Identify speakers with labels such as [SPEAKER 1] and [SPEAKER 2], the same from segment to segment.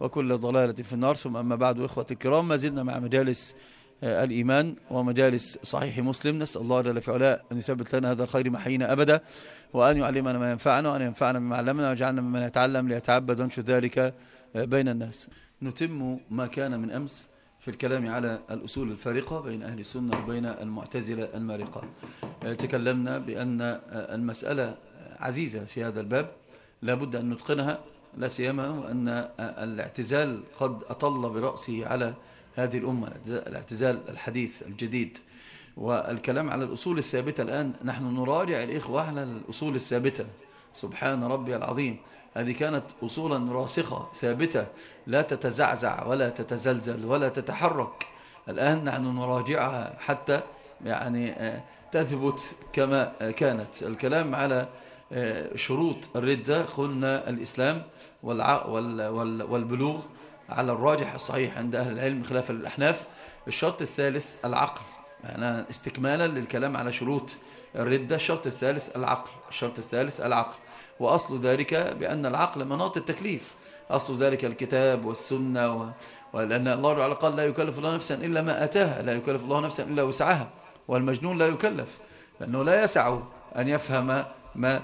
[SPEAKER 1] وكل ضلالة في النار. ثم أما بعد إخوة الكرام ما زلنا مع مجالس الإيمان ومجالس صحيح مسلم. نسأل الله جل في علاء أن يثبت لنا هذا الخير محينا أبدا وأن يعلمنا ما ينفعنا وأن ينفعنا بما علمنا ويجعلنا ممن يتعلم ليتعبد وانشر ذلك بين الناس. نتم ما كان من أمس في الكلام على الأصول الفارقة بين أهل السنة وبين المعتزلة المارقة. تكلمنا بأن المسألة عزيزة في هذا الباب لابد أن نتقنها. لا سيما وأن الاعتزال قد أطل برأسه على هذه الأمة الاعتزال الحديث الجديد. والكلام على الأصول الثابتة الآن نحن نراجع الإخوة على الأصول الثابتة. سبحان ربي العظيم. هذه كانت أصولا راسخة ثابتة. لا تتزعزع ولا تتزلزل ولا تتحرك. الآن نحن نراجعها حتى يعني تثبت كما كانت. الكلام على شروط الردة قلنا الإسلام والبلوغ على الراجح الصحيح عند أهل العلم خلاف الأحناف. الشرط الثالث العقل. يعني استكمالا للكلام على شروط الردة الشرط الثالث العقل. الشرط الثالث العقل. وأصل ذلك بأن العقل مناط التكليف. أصل ذلك الكتاب والسنة و... ولأن الله تعالى قال لا يكلف الله نفسا إلا ما أتاها. لا يكلف الله نفسا إلا وسعها. والمجنون لا يكلف. لأنه لا يسع أن يفهم ما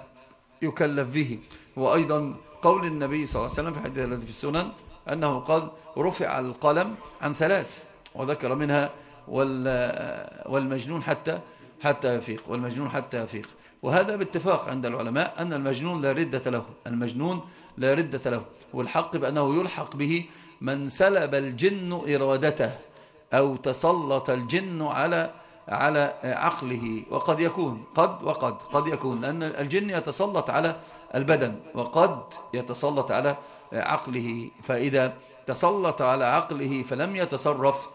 [SPEAKER 1] يكلف به. وأيضا قول النبي صلى الله عليه وسلم في الحديث الذي في السنن أنه قال رفع القلم عن ثلاث. وذكر منها والمجنون حتى حتى يفيق والمجنون حتى يفيق. وهذا باتفاق عند العلماء أن المجنون لا ردة له. المجنون لا ردة له. والحق بأنه يلحق به من سلب الجن إرادته أو تسلط الجن على على عقله وقد يكون قد وقد قد يكون لأن الجن يتسلط على البدن وقد يتسلط على عقله فإذا تسلط على عقله فلم يتصرف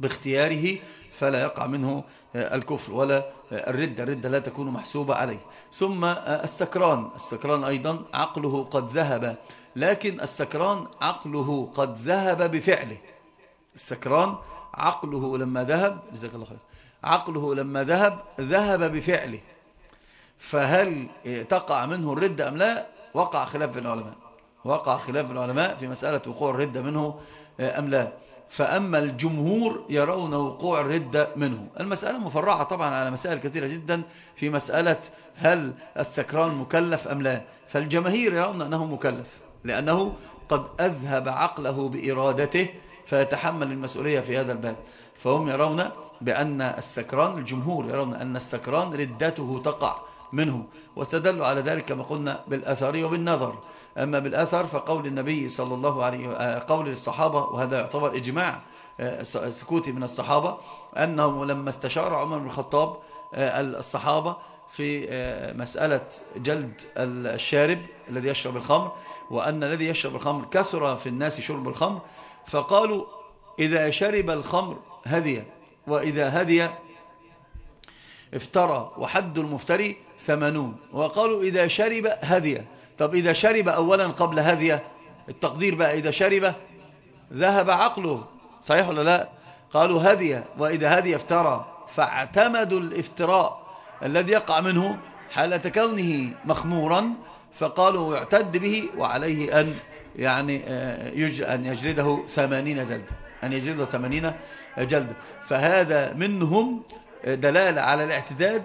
[SPEAKER 1] باختياره فلا يقع منه الكفر ولا الردة الردة لا تكون محسوبة عليه. ثم السكران السكران أيضا عقله قد ذهب لكن السكران عقله قد ذهب بفعله. السكران عقله لما ذهب جزاك الله خير عقله لما ذهب ذهب بفعله. فهل تقع منه الردة أم لا؟ وقع خلاف بين العلماء. وقع خلاف العلماء في مسألة وقوع الردة منه أم لا. فأما الجمهور يرون وقوع الردة منه. المسألة مفرعة طبعا على مسائل كثيرة جدا في مسألة هل السكران مكلف أم لا. فالجماهير يرون أنه مكلف لأنه قد أذهب عقله بإرادته فيتحمل المسؤولية في هذا الباب. فهم يرون بأن السكران الجمهور يرون أن السكران ردته تقع منه واستدلوا على ذلك كما قلنا بالأثر وبالنظر. أما بالأثر فقول النبي صلى الله عليه قول الصحابة وهذا يعتبر إجماع سكوتي من الصحابة أنه لما استشار عمر بن الخطاب الصحابة في مسألة جلد الشارب الذي يشرب الخمر وأن الذي يشرب الخمر كثر في الناس شرب الخمر فقالوا إذا شرب الخمر هدي وإذا هدي افترى وحد المفتري ثمانون وقالوا إذا شرب هدي. طب إذا شرب أولا قبل هدي التقدير بقى إذا شرب ذهب عقله. صحيح ولا لا؟ قالوا هدي وإذا هدي افترى. فاعتمدوا الافتراء الذي يقع منه حالة كونه مخمورا فقالوا يعتد به وعليه أن يعني يج أن يجلده ثمانين جلدة. أن يجلده ثمانين جلدة فهذا منهم دلالة على الاعتداد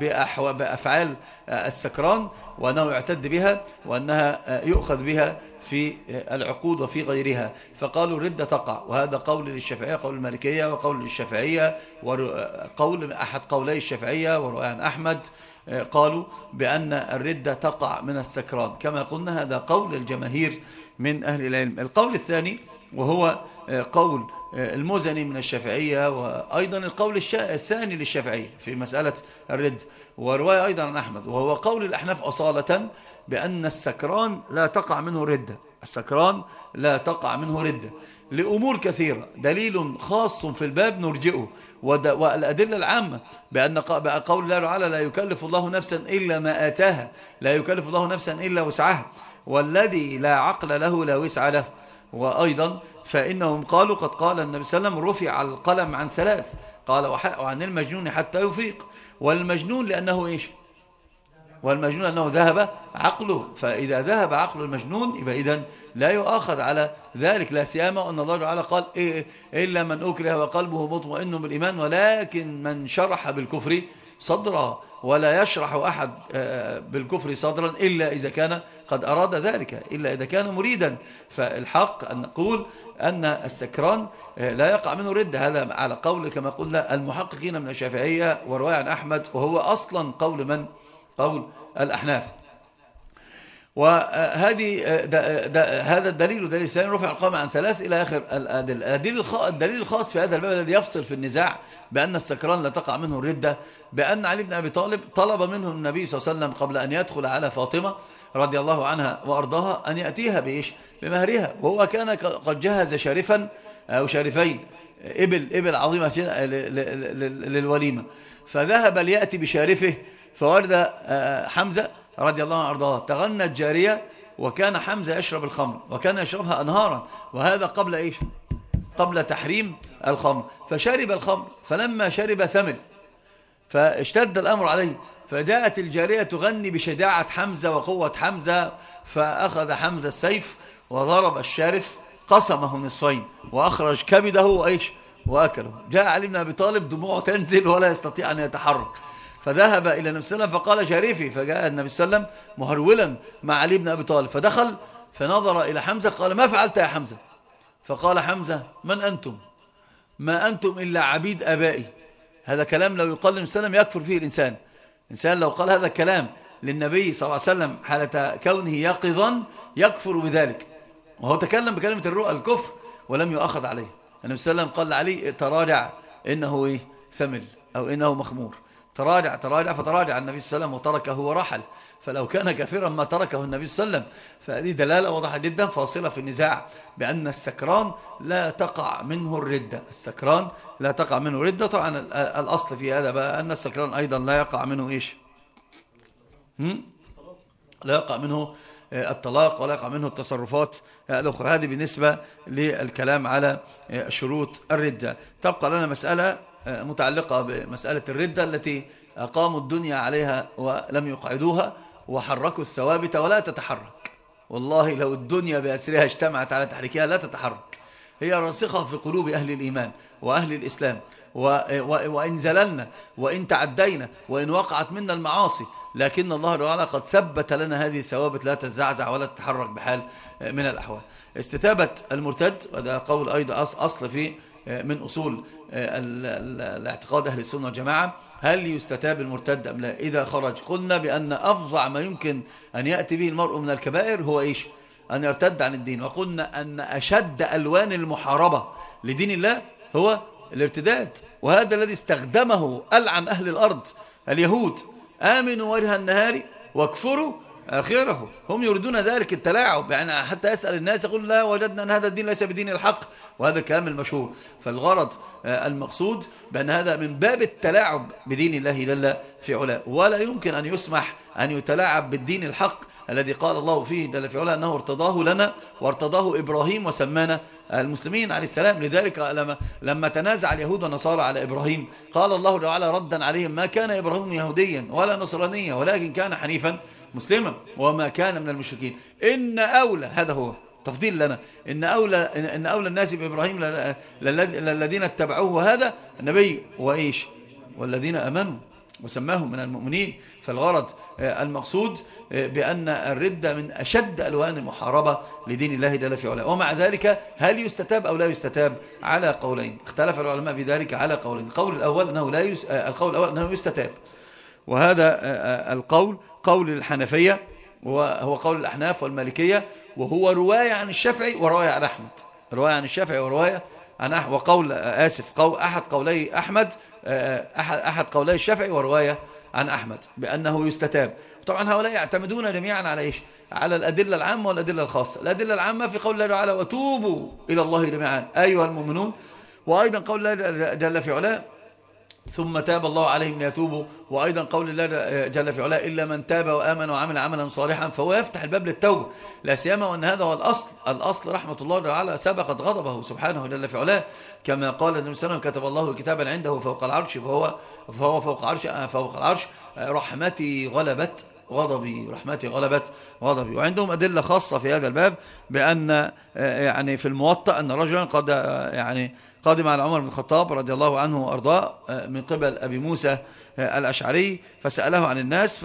[SPEAKER 1] بأفعال السكران وأنه يعتد بها وأنها يؤخذ بها في العقود وفي غيرها. فقالوا الردة تقع. وهذا قول للشافعية قول المالكية وقول للشافعية وقول أحد قولي الشافعية ورؤيان أحمد قالوا بأن الردة تقع من السكران. كما قلنا هذا قول الجماهير من أهل العلم. القول الثاني وهو قول المزني من الشافعية وأيضا القول الثاني للشافعية في مسألة الرد ورواية أيضا عن أحمد وهو قول الأحناف أصالة بأن السكران لا تقع منه ردة. السكران لا تقع منه ردة. لأمور كثيرة. دليل خاص في الباب نرجئه. والأدلة العامة بأن قول الله تعالى لا يكلف الله نفسا إلا ما آتاها لا يكلف الله نفسا إلا وسعها. والذي لا عقل له لا وسع له. وأيضا فإنهم قالوا قد قال النبي صلى الله عليه وسلم رفع القلم عن ثلاث. قال وعن المجنون حتى يفيق. والمجنون لأنه إيش؟ والمجنون أنه ذهب عقله. فإذا ذهب عقل المجنون يبقى إذن لا يؤاخذ على ذلك. لا سيما أن الله تعالى قال إيه إلا من أكره وقلبه مطمئن بالإيمان ولكن من شرح بالكفر صدرا ولا يشرح أحد آه، بالكفر صدرا إلا إذا كان قد أراد ذلك إلا إذا كان مريدا. فالحق أن نقول أن السكران آه، لا يقع منه رد. هذا على قول كما قلنا المحققين من الشافعية ورواية عن أحمد وهو أصلا قول من؟ قول الأحناف. وهذه هذا الدليل دليل الثاني رفع القامة عن ثلاث إلى آخر الدليل الدليل الخاص في هذا الباب الذي يفصل في النزاع بأن السكران لا تقع منه الردة بأن علي بن أبي طالب طلب منه النبي صلى الله عليه وسلم قبل أن يدخل على فاطمة رضي الله عنها وأرضاها أن يأتيها بإيش؟ بمهرها. وهو كان قد جهز شارفا أو شارفين إبل, إبل عظيمة للوليمة. فذهب ليأتي بشارفه فورد آه، حمزة رضي الله عنه أرضاه تغنت جارية وكان حمزة يشرب الخمر وكان يشربها أنهارا. وهذا قبل إيش؟ قبل تحريم الخمر. فشرب الخمر فلما شرب ثمل فاشتد الأمر عليه. فجاءت الجارية تغني بشجاعة حمزة وقوة حمزة فأخذ حمزة السيف وضرب الشارف قسمه نصفين وأخرج كبده وإيش؟ وأكله. جاء علي بن أبي طالب دموعه تنزل ولا يستطيع أن يتحرك. فذهب إلى النبي صلى الله عليه وسلم فقال شريفي فجاء النبي صلى الله عليه وسلم مهرولا مع علي بن أبي طالب فدخل فنظر إلى حمزة قال ما فعلت يا حمزة؟ فقال حمزة من أنتم؟ ما أنتم إلا عبيد أبائي. هذا كلام لو يقال للنبي صلى الله عليه وسلم يكفر فيه الإنسان. إنسان لو قال هذا الكلام للنبي صلى الله عليه وسلم حالة كونه يقظا يكفر بذلك. وهو تكلم بكلمة الرؤى الكفر ولم يؤخذ عليه. النبي صلى الله عليه وسلم قال لعلي تراجع إنه إيه؟ ثمل أو إنه مخمور. تراجع تراجع فتراجع النبي صلى الله عليه وسلم وتركه ورحل. فلو كان كافرا ما تركه النبي صلى الله عليه وسلم فهذه دلالة واضحة جدا فاصلة في النزاع بأن السكران لا تقع منه الردة. السكران لا تقع منه ردة طبعا الأصل في هذا بقى أن السكران أيضا لا يقع منه إيش؟ هم؟ لا يقع منه آه، الطلاق ولا يقع منه التصرفات الأخرى. هذه بالنسبة للكلام على آه، شروط الردة. تبقى لنا مسألة متعلقة بمسألة الردة التي أقاموا الدنيا عليها ولم يقعدوها وحركوا الثوابت ولا تتحرك. والله لو الدنيا بأسرها اجتمعت على تحريكها لا تتحرك. هي راسخة في قلوب أهل الإيمان وأهل الإسلام. وإن زللنا وإن تعدينا وإن وقعت منا المعاصي. لكن الله تعالى قد ثبت لنا هذه الثوابت لا تتزعزع ولا تتحرك بحال من الأحوال. استتابة المرتد وهذا قول أيضا أصل في من أصول آه، الاعتقاد أهل السنة والجماعة. هل يستتاب المرتد أم لا؟ إذا خرج قلنا بأن أفظع ما يمكن أن يأتي به المرء من الكبائر هو إيش؟ أن يرتد عن الدين. وقلنا أن أشد ألوان المحاربة لدين الله هو الارتداد. وهذا الذي استخدمه ألعن أهل الأرض اليهود. آمنوا وجه النهار واكفروا آخره. هم يريدون ذلك التلاعب. يعني حتى يسأل الناس يقول لا وجدنا أن هذا الدين ليس بدين الحق. وهذا الكلام المشهور. فالغرض آه، المقصود بأن هذا من باب التلاعب بدين الله جل في علا ولا يمكن أن يسمح أن يتلاعب بالدين الحق الذي قال الله فيه جل في علا أنه ارتضاه لنا وارتضاه إبراهيم وسمانا المسلمين عليه السلام. لذلك لما, لما تنازع اليهود والنصارى على إبراهيم قال الله تعالى ردا عليهم ما كان إبراهيم يهوديا ولا نصرانيا ولكن كان حنيفا مسلما وما كان من المشركين. إن أولى هذا هو تفضيل لنا. إن أولى, إن أولى الناس بإبراهيم للذين اتبعوه هذا النبي. وإيش؟ والذين أمنوا. وسماهم من المؤمنين. فالغرض آه، المقصود آه، بأن الردة من أشد ألوان المحاربة لدين الله جل في علاه. ومع ذلك هل يستتاب أو لا يستتاب؟ على قولين. اختلف العلماء في ذلك على قولين. القول الأول أنه, لا يس... آه، القول الأول أنه يستتاب. وهذا القول قول الحنفية وهو قول الأحناف والمالكية وهو رواية عن الشافعي ورواية عن أحمد. رواية عن الشافعي ورواية أحمد وقول آسف قول أحد قولي أحمد أحد, أحد قولي الشافعي ورواية عن أحمد بأنه يستتاب. طبعا هؤلاء يعتمدون جميعا على إيش؟ على الأدلة العامة والأدلة الخاصة. الأدلة العامة في قول الله تعالى وتوبوا إلى الله جميعا. أيها المؤمنون وأيضا قول الله جل في علاه ثم تاب الله عليهم ليتوبوا. وأيضا قول الله جل في علاه إلا من تاب وآمن وعمل عملا صالحا فهو يفتح الباب للتوبة. لا سيما وأن هذا هو الأصل. الأصل رحمة الله تعالى سبقت غضبه سبحانه جل في علاه. كما قال النبي صلى الله عليه وسلم كتب الله كتابا عنده فوق العرش فهو, فهو فوق, عرش فوق العرش رحمتي غلبت غضبي رحمتي غلبت غضبي. وعندهم أدلة خاصة في هذا الباب بأن يعني في الموطأ أن رجلا قد يعني قادم على عمر بن الخطاب رضي الله عنه وأرضاه آه، من قبل أبي موسى آه، الأشعري فسأله عن الناس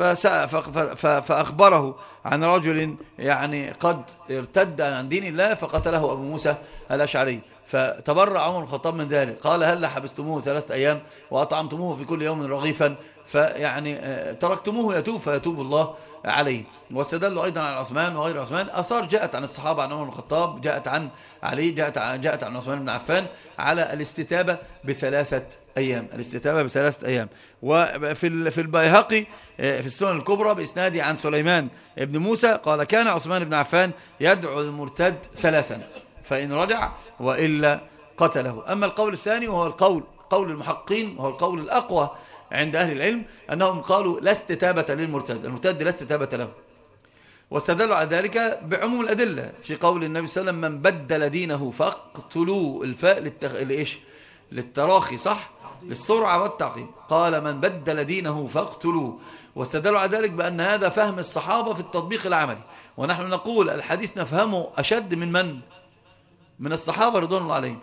[SPEAKER 1] فأخبره عن رجل يعني قد ارتد عن دين الله فقتله أبو موسى الأشعري. فتبرع عمر الخطاب من ذلك. قال هل حبستموه ثلاثة أيام وأطعمتموه في كل يوم رغيفا؟ فيعني آه، تركتموه يتوب فيتوب الله عليه. واستدلوا أيضا عن عثمان وغير عثمان. أثار جاءت عن الصحابة عن عمر الخطاب جاءت عن علي جاءت عن, جاءت عن عثمان بن عفان على الاستتابة بثلاثة أيام. الاستتابة بثلاثة أيام. وفي في البيهقي آه، في السنن الكبرى بإسناد عن سليمان بن موسى قال كان عثمان بن عفان يدعو المرتد ثلاثا. فإن رجع وإلا قتله. أما القول الثاني وهو القول قول المحقين وهو القول الأقوى عند أهل العلم أنهم قالوا لا استتابة للمرتد المرتد لا استتابة له. واستدلوا على ذلك بعموم الأدلة في قول النبي صلى الله عليه وسلم من بدل دينه فاقتلوا الفاء للتخ... لإيش؟ للتراخي صح؟ للسرعة والتعقيب قال من بدل دينه فاقتلوا واستدلوا على ذلك بأن هذا فهم الصحابة في التطبيق العملي. ونحن نقول الحديث نفهمه أشد من من؟ من الصحابة رضوان الله عليهم.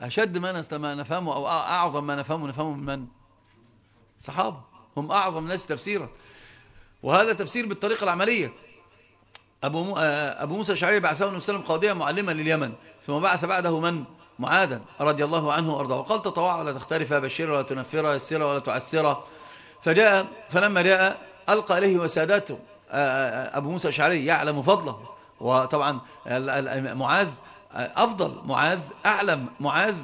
[SPEAKER 1] أشد ما نفهمه أو أعظم ما نفهمه نفهمه من من؟ صحابة. هم أعظم الناس تفسيرا. وهذا تفسير بالطريقة العملية. أبو, مو... آه، أبو موسى الشعري بعثه النبي صلى الله عليه وسلم قاضيا معلما لليمن. ثم بعث بعده من؟ معادا رضي الله عنه وأرضاه. وقال تطوع ولا تختلف بشر ولا تنفر يسر ولا تعسر. فجاء فلما جاء ألقى إليه وساداته آه، آه، أبو موسى الشعري يعلم فضله. وطبعا معاذ أفضل معاذ أعلم معاذ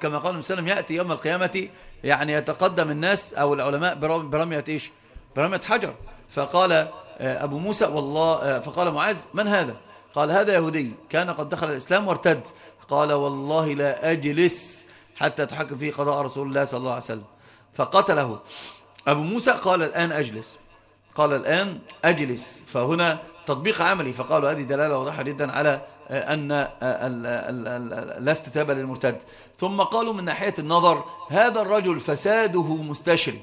[SPEAKER 1] كما قال النبي صلى يأتي يوم القيامة يعني يتقدم الناس أو العلماء برمية إيش؟ برمية حجر. فقال آه، أبو موسى والله آه، فقال معاذ من هذا؟ قال هذا يهودي كان قد دخل الإسلام وارتد. قال والله لا أجلس حتى تحكم فيه قضاء رسول الله صلى الله عليه وسلم. فقتله. أبو موسى قال الآن أجلس. قال الآن أجلس. فهنا تطبيق عملي. فقالوا هذه دلالة واضحة جدا على أن لا استتاب للمرتد. ثم قالوا من ناحية النظر هذا الرجل فساده مستشري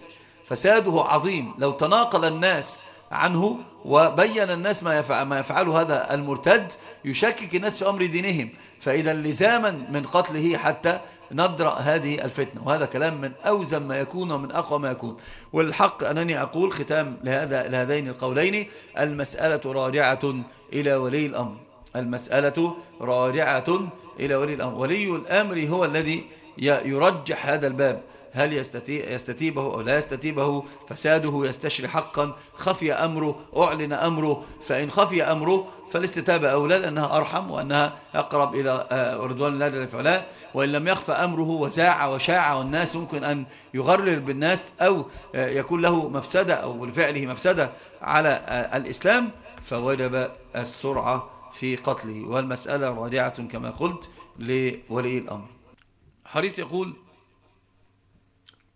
[SPEAKER 1] فساده عظيم. لو تناقل الناس عنه وبين الناس ما, يفعل ما يفعله هذا المرتد يشكك الناس في أمر دينهم. فإذا لزاما من قتله حتى ندرأ هذه الفتنة. وهذا كلام من أوزن ما يكون ومن أقوى ما يكون. والحق أنني أقول ختام لهذا لهذين القولين. المسألة راجعة إلى ولي الأمر. المسألة راجعة إلى ولي الأمر. ولي الأمر هو الذي يرجح هذا الباب. هل يستتيبه أو لا يستتيبه؟ فساده يستشري حقا. خفي أمره أعلن أمره. فإن خفي أمره فالاستتابة أولى لأنها أرحم وأنها أقرب إلى آه، رضوان الله جل وعلا. وإن لم يخفى أمره وزاع وشاع والناس ممكن أن يغرر بالناس أو آه، يكون له مفسدة أو لفعله مفسدة على آه، الإسلام فوجب السرعة في قتله. والمسألة راجعة كما قلت لولي الأمر. حريث يقول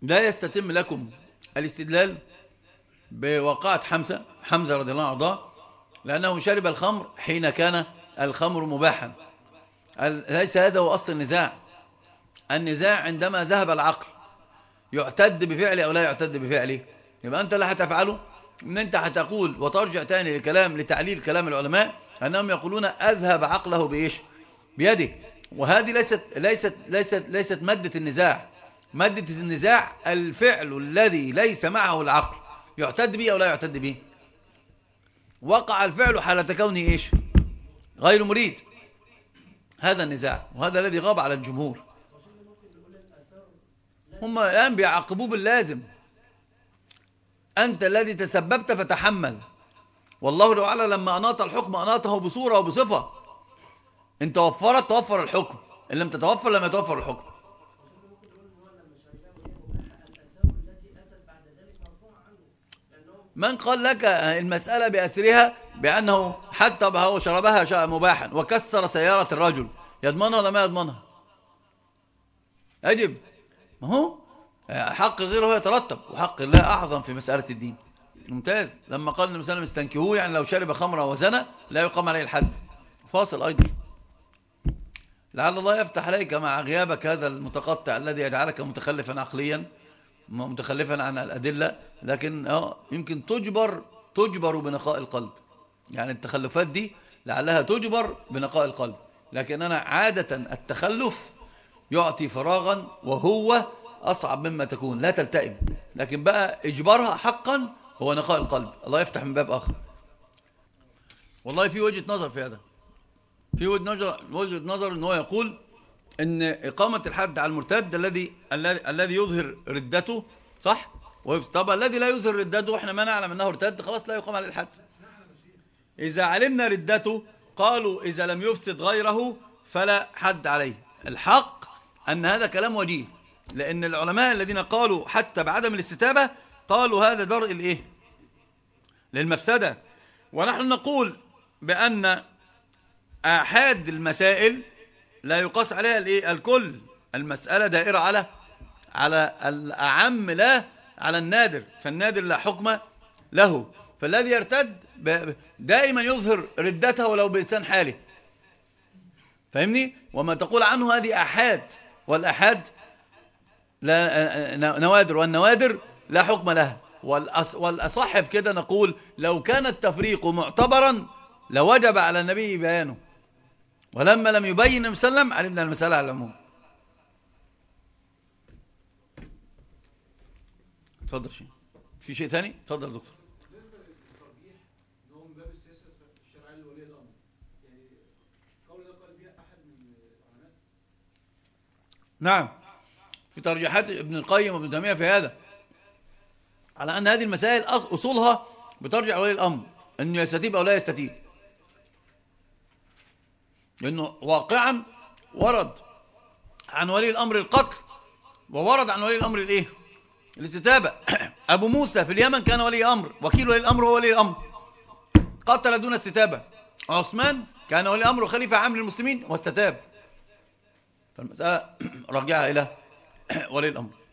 [SPEAKER 1] لا يستتم لكم الاستدلال بواقعة حمزة حمزة رضي الله عنه لأنه شرب الخمر حين كان الخمر مباحا. ليس هذا هو أصل النزاع. النزاع عندما ذهب العقل يعتد بفعله أو لا يعتد بفعله. يبقى أنت لا هتفعله إن أنت هتقول وترجع تاني لكلام لتعليل كلام العلماء أنهم يقولون أذهب عقله بإيش؟ بيده. وهذه ليست ليست ليست ليست مادة النزاع. مادة النزاع الفعل الذي ليس معه العقل. يعتد به أو لا يعتد به. وقع الفعل حالة كونه إيش؟ غير مريد. هذا النزاع. وهذا الذي غاب على الجمهور. هم الآن بيعاقبوه باللازم. أنت الذي تسببت فتحمل. والله تعالى لما أناط الحكم أناطه بصورة وبصفة. إن توفرت توفر الحكم إن لم تتوفر لم يتوفر الحكم. من قال لك المسألة بأسرها؟ بأنه حتى هو شربها مباحا وكسر سيارة الرجل. يضمنها ولا ما يضمنها؟ أجب. ما هو؟ حق الغير هو يترتب وحق الله أعظم في مسألة الدين. ممتاز. لما قال النبي صلى الله عليه وسلم استنكهوه يعني لو شرب خمرة وزنى لا يقام عليه الحد. فاصل أيضا. لعل الله يفتح عليك مع غيابك هذا المتقطع الذي يجعلك متخلفا عقليا متخلفا عن الأدلة لكن آه يمكن تجبر تجبر بنقاء القلب. يعني التخلفات دي لعلها تجبر بنقاء القلب. لكن أنا عادة التخلف يعطي فراغا وهو أصعب مما تكون لا تلتئم. لكن بقى إجبارها حقا هو نقاء القلب. الله يفتح من باب آخر. والله في وجهة نظر في هذا. في وجهة نظر إن هو يقول إن إقامة الحد على المرتد الذي الذي يظهر ردته صح؟ طب الذي لا يظهر ردته إحنا ما نعلم إنه ارتد خلاص لا يقام عليه الحد. إذا علمنا ردته قالوا إذا لم يفسد غيره فلا حد عليه. الحق أن هذا كلام وجيه. لأن العلماء الذين قالوا حتى بعدم الاستتابة قالوا هذا درء الإيه؟ للمفسدة. ونحن نقول بأن آحاد المسائل لا يقاس عليها الإيه؟ الكل. المسألة دائرة على على الأعم لا على النادر. فالنادر لا حكم له. فالذي يرتد دائما يظهر ردته ولو بلسان حاله فاهمني؟ وما تقول عنه هذه أحاد. والأحاد لا نوادر. والنوادر لا حكم لها والأصح في كده نقول لو كان التفريق معتبرا لوجب على النبي بيانه. ولما لم يبين وسلم علمنا المسألة على العموم. تفضل شيء في شيء ثاني؟ تفضل دكتور. نعم. في ترجيحات ابن القيم وابن تيمية في هذا. على أن هذه المسائل أصولها بترجع ولي الأمر أنه يستتيب أو لا يستتيب. لأنه واقعا ورد عن ولي الأمر القتل وورد عن ولي الأمر الإيه؟ الاستتابة. أبو موسى في اليمن كان ولي أمر وكيل ولي الأمر هو ولي الأمر. قتل دون استتابة. عثمان كان ولي أمر وخليفة عام للمسلمين واستتاب. فالمسألة رجعها إلى ولي الأمر.